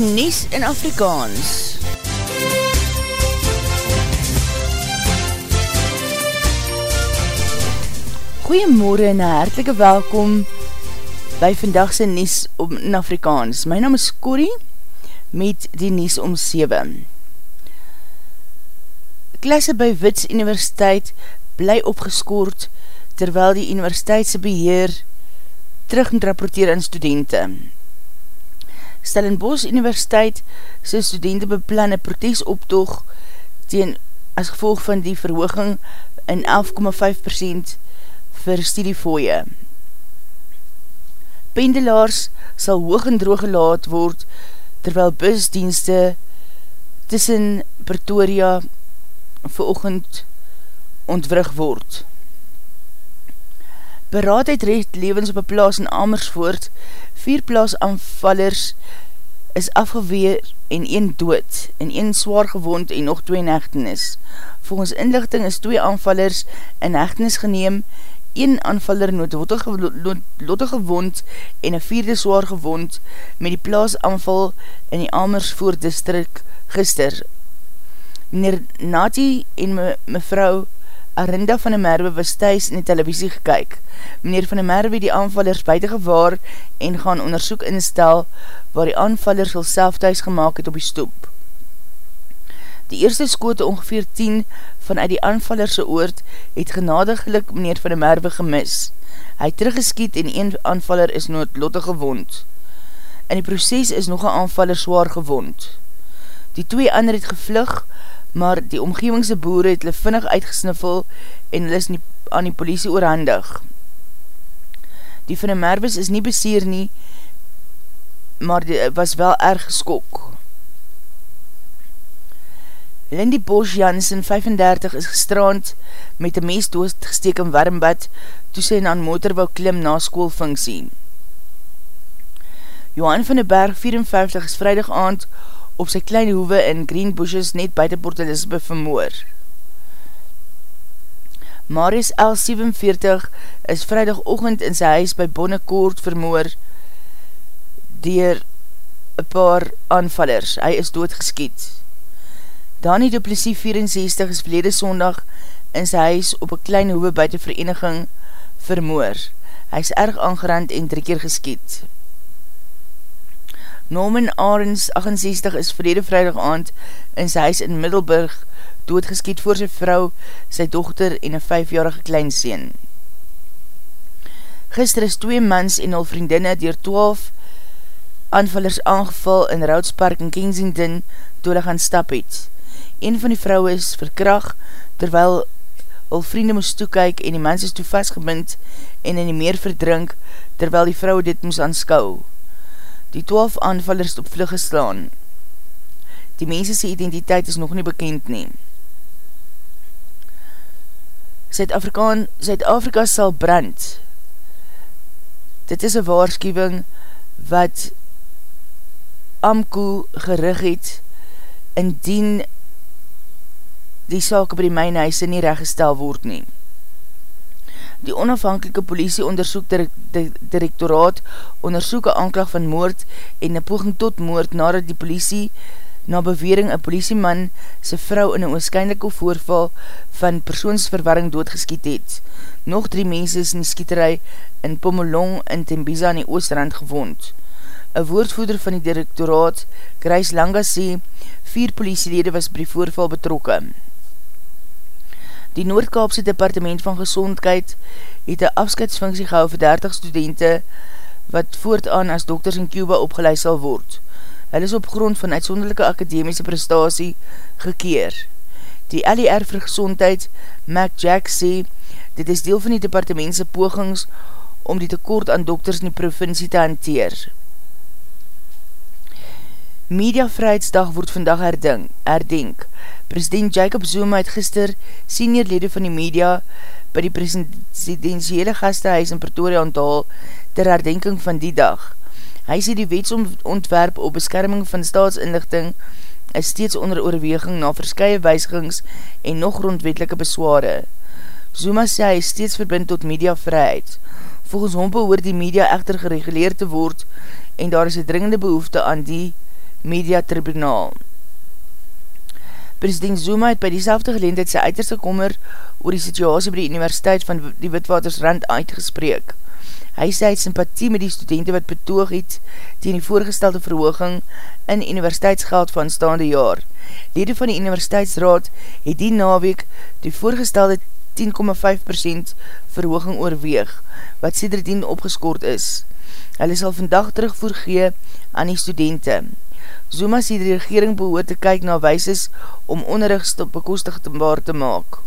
die Nies in Afrikaans. Goeiemorgen en hartelike welkom by vandagse Nies in Afrikaans. My naam is Corrie met die Nies om 7. Klasse by Wits Universiteit bly opgeskoord terwyl die universiteitse beheer terug moet rapporteer aan studenten. Stellenbosch Universiteit sy studenten beplan een protesoptoog teen as gevolg van die verhooging in 11,5% vir studiefooie. Pendelaars sal hoog en droog gelaat word terwyl busdienste tussen Pretoria verochend ontwrig word. Beraad het recht levens op een plaas in Amersfoort, vier plaas aanvallers is afgeweer en een dood, en een zwaar gewond en nog twee nechtenis. Volgens inlichting is twee aanvallers in nechtenis geneem, een aanvaller noodlottig gewond en een vierde zwaar gewond met die plaas aanval in die Amersfoort district gister. Meneer Nati en me, mevrou Arinda van der Merwe was thuis in die televisie gekyk. Meneer van der Merwe die aanvallers buiten gewaar en gaan onderzoek instel waar die aanvallers wil self thuis gemaakt het op die stoep. Die eerste skoote ongeveer 10 vanuit die aanvallerse oord het genadiglik meneer van der Merwe gemis. Hy teruggeskiet en een aanvaller is noodlottig gewond. In die proces is nog een aanvaller zwaar gewond. Die twee ander het gevlug, maar die omgevingse boere het hulle vinnig uitgesniffel en hulle is nie, aan die politie oorhandig. Die van die Merwis is nie beseer nie, maar die was wel erg geskok. Lindy Bosch Janssen, 35, is gestrand met die meest doodgesteek in warmbad toe sy aan motor wou klim na schoolfunksie. Johan van den Berg, 54, is vrijdag aand op sy kleine hoeve in Green Bushes net buiten Port Elizabeth vermoor. Marius L47 is vrijdag ochend in sy huis by Bonnekoort vermoor dier een paar aanvallers. Hy is doodgeskiet. Dani Duplessis 64 is verlede sondag in sy huis op een kleine hoeve buiten vereniging vermoor. Hy is erg aangerand en drie keer geskiet. Norman Arens, 68, is verlede vrijdag aand in sy huis in Middelburg doodgeskiet voor sy vrou, sy dochter en een vijfjarige kleinseen. Gister is twee mans en al vriendinne dier 12 aanvallers aangeval in Roudspark in Kensington toe hulle gaan stap het. Een van die vrou is verkracht terwyl al vriende moest toekyk en die mens is toe vastgebind en in die meer verdrink terwyl die vrou dit moes aanskou die 12 aanvallers op vlug geslaan. Die mense identiteit is nog nie bekend nie. Zuid-Afrika sal brand. Dit is een waarschuwing wat Amco gerig het indien die saak by die mijnhuise nie reggestel word nie. Die onafhankelike politie onderzoek directoraat onderzoek een aanklag van moord en een poging tot moord nadat die politie na bewering een politieman sy vrou in een oorskynlijke voorval van persoonsverwarring doodgeskiet het. Nog drie mense is in die skieterij in Pommelong in Tembiza in die Oostrand gewond. Een woordvoeder van die directoraat, Kruis Langa, sê vier politielede was by die voorval betrokken. Die Noordkaapse Departement van Gezondheid het een afskeidsfunksie gehou vir 30 studenten wat voortaan as dokters in Cuba opgeleid sal word. Hulle is op grond van uitsonderlijke akademiese prestatie gekeer. Die LER vir Gezondheid, Mac Jack, sê dit is deel van die departementse pogings om die tekort aan dokters in die provincie te hanteer. Mediavrijheidsdag word vandag herdenk. herdenk. President Jacob Zuma het gister senior lede van die media by die presidentiële gastehuis in Pretoria onthaal ter herdenking van die dag. Hy sê die wetsontwerp op beskerming van staatsinlichting is steeds onder oorweging na verskye wijzigings en nog grondwetelike besware. Zuma sê hy steeds verbind tot mediavrijheid. Volgens hom behoor die media echter gereguleerd te word en daar is een dringende behoefte aan die Media Tribunaal. President Zuma het by die selfde geleendheid sy uiterste kommer oor die situasie by die Universiteit van die Witwatersrand uitgespreek. Hy sê hy sympathie met die studenten wat betoog het tegen die voorgestelde verhooging in universiteitsgeld van staande jaar. Lede van die Universiteitsraad het die naweek die voorgestelde 10,5% verhooging oorweeg, wat sêderdien opgeskoord is. Hulle sal vandag terugvoer gee aan die studenten. Zuma sê die regering behoor te kyk na weises om onderrigst op bekostig te waar te maak.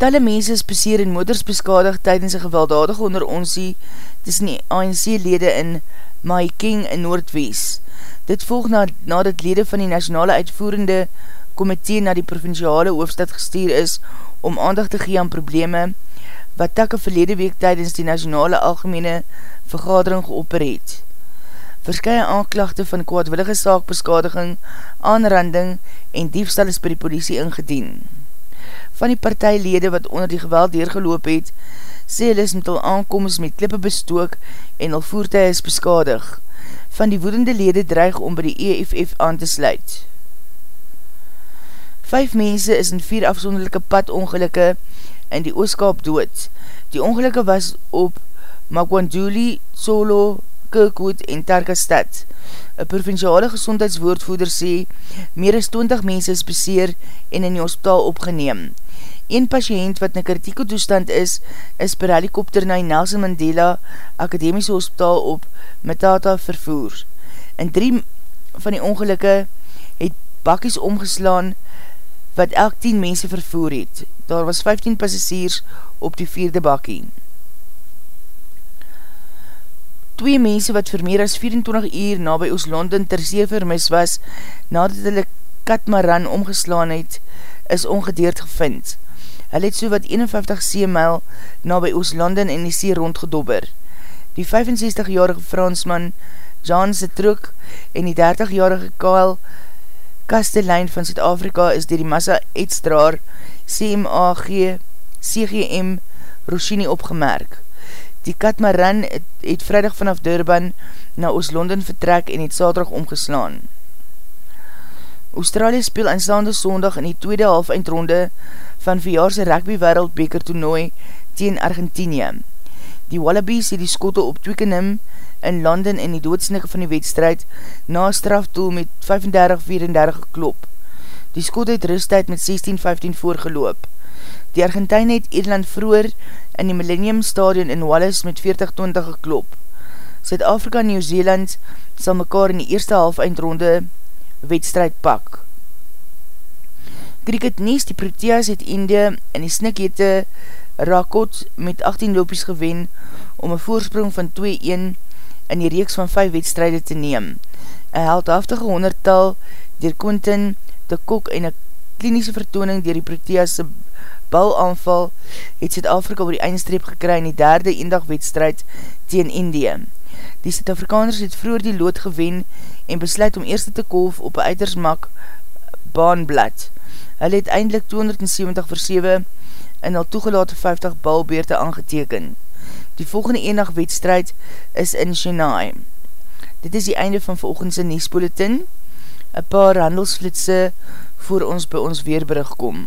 Talle mense is beseer en motors beskadig tydens een gewelddadige onder onsie tussen die ANC-lede in Mahikeng in Noordwees. Dit volg na, nadat lede van die nationale uitvoerende komitee na die provinciale hoofstad gestuur is om aandag te gee aan probleme wat takke verlede week tydens die nationale algemene vergadering geopper het. Verskye aanklachte van kwaadwillige saakbeskadiging, aanranding en diefstal is by die politie ingedien. Van die partijlede wat onder die geweld deurgeloop het, sê hulle is met al aankomst met klippe bestook en al voertuig is beskadig. Van die woedende lede dreig om by die EFF aan te sluit. Vijf mense is in vier afzonderlijke padongelukke in die ooskaap dood. Die ongelukke was op Magwanduli, Solo, Kirkwood en Tarkastad. Een provinciale gezondheidswoordvoeder sê, meer as 20 mense is beseer en in die hospitaal opgeneem. Een patiënt wat in kritieke toestand is, is per helikopter na die Nelson Mandela Akademiese Hospitaal op Metata vervoer. In drie van die ongelukke het bakkies omgeslaan wat elk 10 mense vervoer het. Daar was 15 passasiers op die vierde bakkie. Twee mense wat vir meer as 24 uur na by Oos-London ter see vermis was, nadat hulle Katmaran omgeslaan het, is ongedeerd gevind. Hulle het so wat 51 seemijl na by Oos-London in die see rondgedobber. Die 65-jarige Fransman Jean Zetroek en die 30-jarige Kyle Kastelein van Zuid-Afrika is dier die massa eetstraar CMAG CGM Roshini opgemerk. Die Katmaran het, het vrijdag vanaf Durban na Oost-London vertrek en het saterdag omgeslaan. Australië speel aanstaande sondag in die tweede half eindronde van verjaarse rugby wereldbeker toernooi teen Argentinië. Die Wallabies het die skotte op Twickenham in London in die doodsnikke van die wedstrijd na strafdoel met 35-34 geklop. Die skot het rusttijd met 16-15 voorgeloop. Die Argentijn het Ierland vroeger in die Millennium Stadion in Wallace met 40-20 geklop. Zuid-Afrika en Nieuw-Zeeland sal mekaar in die eerste half eindronde wedstrijd pak. Cricket Nies, die Proteas het India in die snikhete Rakot met 18 lopies gewen om een voorsprong van 2-1 in die reeks van 5 wedstrijde te neem. Een heldhaftige honderdtal dier Quentin de Kok en een klinische vertooning dier die Protease balaanval het Zuid-Afrika oor die eindstreep gekry in die derde eendag wedstrijd teen Indië. Die Zuid-Afrikaners het vroeger die lood gewen en besluit om eerste te kolf op een uitersmak baanblad. Hulle het eindelijk 270 vir 7 en al toegelaten 50 balbeerte aangeteken. Die volgende eendag wedstrijd is in Chennai. Dit is die einde van volgendse Niesbulletin. Een paar handelsflitse voor ons by ons weerbrug kom.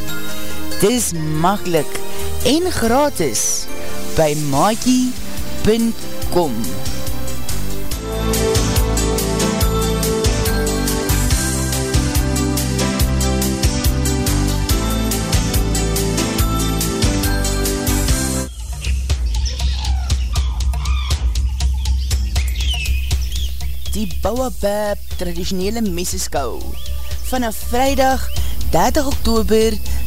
Dis makkelijk en gratis by maakie.com Die Bouwabab traditionele meseskou vanaf vrijdag 30 oktober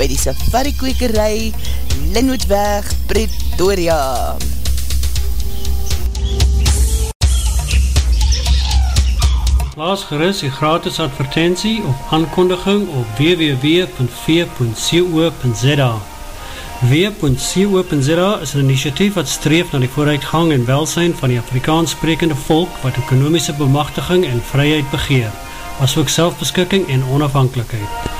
by die safari kwekerij Linwoodweg, Pretoria. Plaas gerust die gratis advertentie of aankondiging op www.v.co.za W.co.za is een initiatief wat streef na die vooruitgang en welsijn van die Afrikaans sprekende volk wat ekonomische bemachtiging en vryheid begeer as ook selfbeskikking en onafhankelijkheid.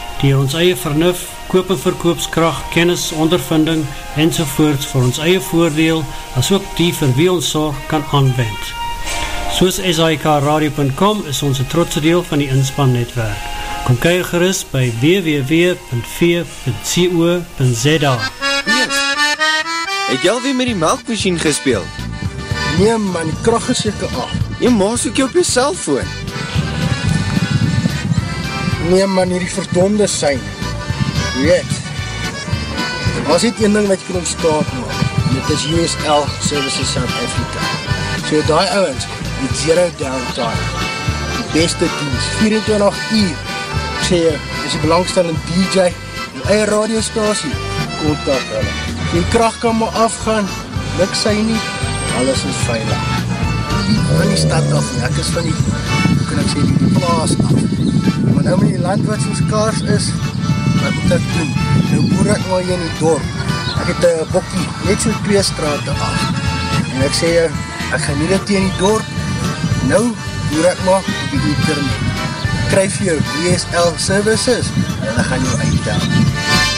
die ons eie vernuf, koop en verkoopskracht, kennis, ondervinding en sovoorts vir ons eie voordeel as ook die vir wie ons zorg kan aanwend. Soos SIKRadio.com is ons een trotse deel van die inspannetwerk. Kom kyk gerust by www.v.co.za Niels, het jy alweer met die melkmachine gespeeld? Nee man, die kracht is jyke af. Jy maas ook jy op jy cellfoon. Nee man, hierdie verdonde sein. Weet, was dit een ding wat jy kan ontstaan maak, en dit is USL Services South Africa. So die ouwens, met zero downtime, die beste dienst, 24 uur, ek sê jy, is die belangstellende DJ, die eie radiostasie, kontak hulle. Die kracht kan maar afgaan, luk sy nie, alles is veilig. Van die stad af, ek is van die, hoe kan ek sê, die plaas af maar nou met die land wat soos kaars is, wat moet ek doen? Nou boer ek maar hier in die dorp. Ek het een bokkie, net so twee straten af. En ek sê, ek gaan nie dit hier in die dorp. Nou boer ek maar op die internet. Kryf jou DSL services en dan gaan jou uitdaan.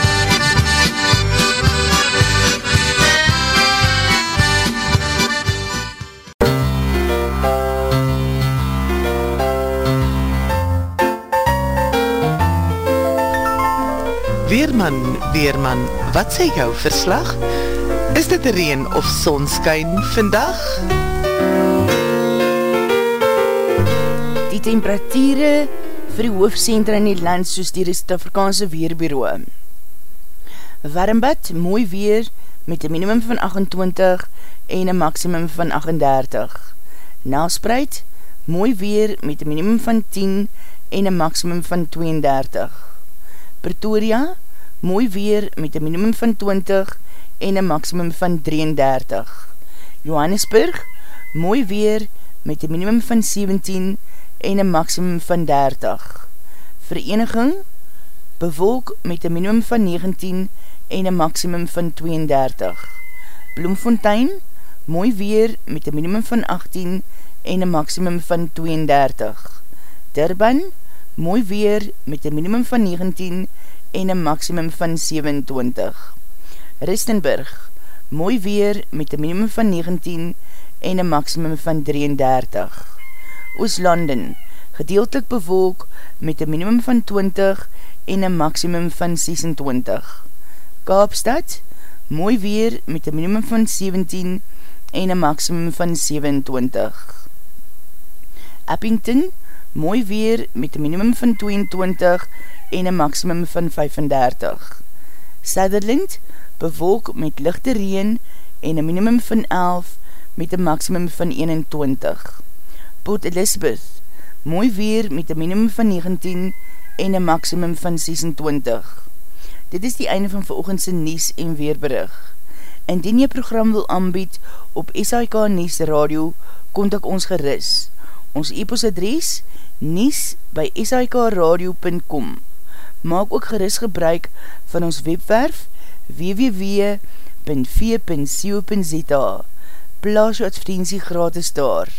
Weerman, Weerman, wat sê jou verslag? Is dit reen of sonskyn vandag? Die temperatuurde vir die hoofdcentra in die land soos die Rest-Afrikaanse Weerbureau. Warmbad, mooi weer met een minimum van 28 en een maximum van 38. Nelspreid, mooi weer met een minimum van 10 en een maximum van 32. Pretoria, mooi weer met een minimum van 20 en een maximum van 33. Johannesburg, mooi weer met een minimum van 17 en een maximum van 30. Vereniging, bewolk met een minimum van 19 en een maximum van 32. Bloemfontein, mooi weer met een minimum van 18 en een maximum van 32. Durban, mooi weer met een minimum van 19 en een maximum van 27. Ristenburg, mooi weer met een minimum van 19 en een maximum van 33. Ooslanden, gedeeltelik bewolk met een minimum van 20 en een maximum van 26. Kaapstad, mooi weer met een minimum van 17 en een maximum van 27. Eppington, mooi weer met een minimum van 22 en een maximum van 35. Sutherland, bewolk met lichte reen en een minimum van 11 met een maximum van 21. Port Elizabeth, mooi weer met een minimum van 19 en een maximum van 26. Dit is die einde van veroogendse Nies en Weerberig. Indien jy program wil aanbied op SIK Nies Radio, kontak ons geris. Ons e-postadres nies by sikradio.com Maak ook geris gebruik van ons webwerf www.v.co.za Plaas jou advertentie gratis daar.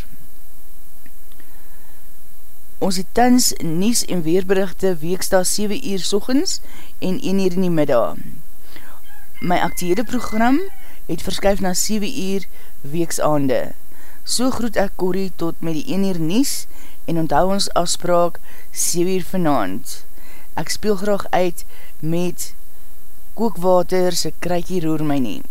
Ons het tans nies en weerberichte weeksta 7 uur sochens en 1 uur in die middag. My actiede program het verskuif na 7 uur weeksaande. So groet ek Corrie tot met die 1 uur nies en onthou ons afspraak 7 uur vanavond. Ek speel graag uit met kookwater, se kruikie roer my nie.